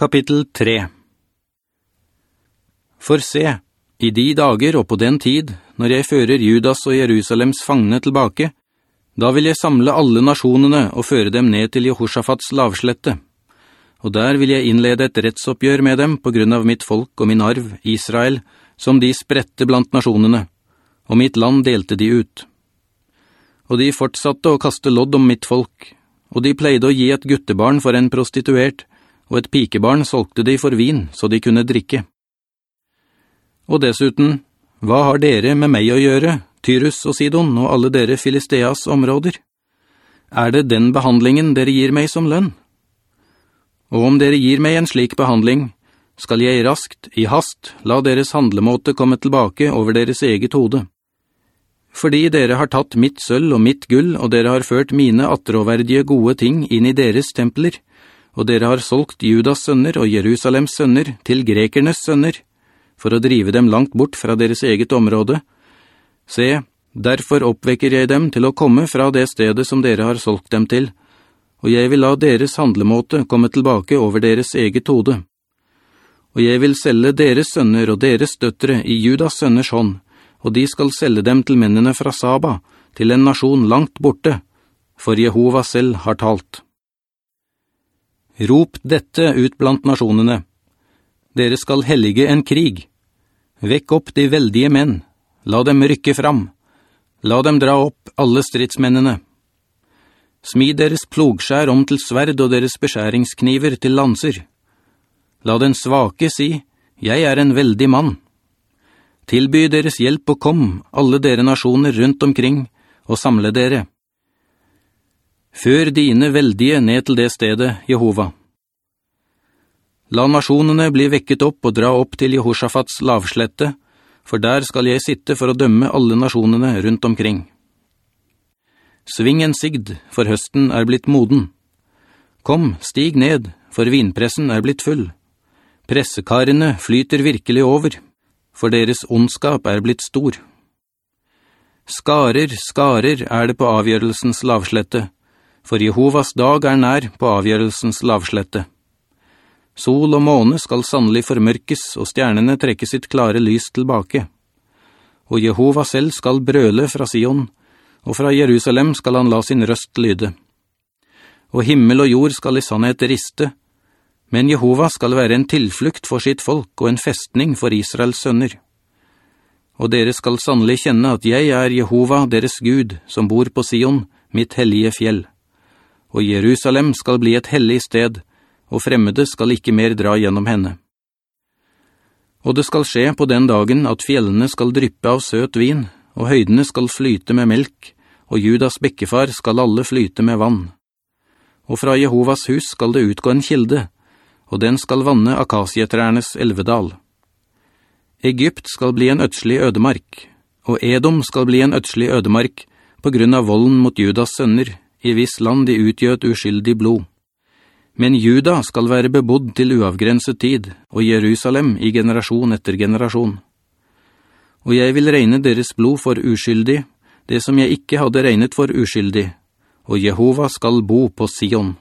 Kapittel 3 For se, i de dager og på den tid, når jeg fører Judas og Jerusalems fangne tilbake, da vil jeg samle alle nasjonene og føre dem ned til Jehoshafats lavslette. Og der vil jeg innlede et rettsoppgjør med dem på grunn av mitt folk og min arv, Israel, som de spredte blant nasjonene, og mitt land delte de ut. Og de fortsatte å kaste lodd om mitt folk, og de pleide å gi et guttebarn for en prostituert, og et pikebarn solgte de for vin, så de kunne drikke. Og dessuten, hva har dere med meg å gjøre, Tyrus og Sidon og alle dere Filisteas områder? Er det den behandlingen dere gir meg som lønn? Og om dere gir meg en slik behandling, skal jeg raskt, i hast, la deres handlemåte komme tilbake over deres eget hode. Fordi dere har tatt mitt sølv og mitt gull, og dere har ført mine atteråverdige gode ting inn i deres templer, og dere har solgt Judas sønner og Jerusalems sønner til grekernes sønner, for å drive dem langt bort fra deres eget område. Se, derfor oppvekker jeg dem til å komme fra det stedet som dere har solgt dem til, og jeg vil la deres handlemåte komme tilbake over deres eget hode. Og jeg vil selge deres sønner og deres døttere i Judas sønners hånd, og de skal selge dem til mennene fra Saba, til en nasjon langt borte, for Jehova selv har talt. Rop dette ut blant nasjonene. Dere skal hellige en krig. Vekk opp de veldige menn. La dem rykke fram. La dem dra opp alle stridsmennene. Smi deres plogskjær om til sverd og deres beskjæringskniver til lanser. La den svake si, jeg er en veldig mann. Tilby deres hjelp og kom, alle dere nasjoner rundt omkring, og samle dere. Før dine veldige ned til det stedet, Jehova. La nasjonene bli vekket opp og dra opp til Jehoshafats lavslette, for der skal jeg sitte for å dømme alle nasjonene rundt omkring. Sving en sigd, for høsten er blitt moden. Kom, stig ned, for vinpressen er blitt full. Pressekarene flyter virkelig over, for deres ondskap er blitt stor. Skarer, skarer er det på avgjørelsens lavslette, for Jehovas dag er nær på avgjørelsens lavslette. Sol og måne skal sannelig formørkes, og stjernene trekke sitt klare lys tilbake. Og Jehova selv skal brøle fra Sion, og fra Jerusalem skal han la sin røst lyde. Og himmel og jord skal i sannhet riste, men Jehova skal være en tilflukt for sitt folk og en festning for Israels sønner. Og dere skal sannelig kjenne at jeg er Jehova, deres Gud, som bor på Sion, mitt hellige fjell. Og Jerusalem skal bli et hellig sted, og fremmede skal ikke mer dra gjennom henne. Og det skal skje på den dagen at fjellene skal dryppe av søt vin, og høydene skal flyte med melk, og Judas bekkefar skal alle flyte med vann. Og fra Jehovas hus skal det utgå en kilde, og den skal vanne akasietrærnes elvedal. Egypt skal bli en ødselig ødemark, og Edom skal bli en ødselig ødemark på grunn av volden mot Judas sønner, i viss land de utgjøt uskyldig blod. Men Juda skal være bebodd til uavgrenset tid, og Jerusalem i generasjon etter generasjon. Og jeg vil regne deres blod for uskyldig, det som jeg ikke hadde regnet for uskyldig, og Jehova skal bo på Sion.»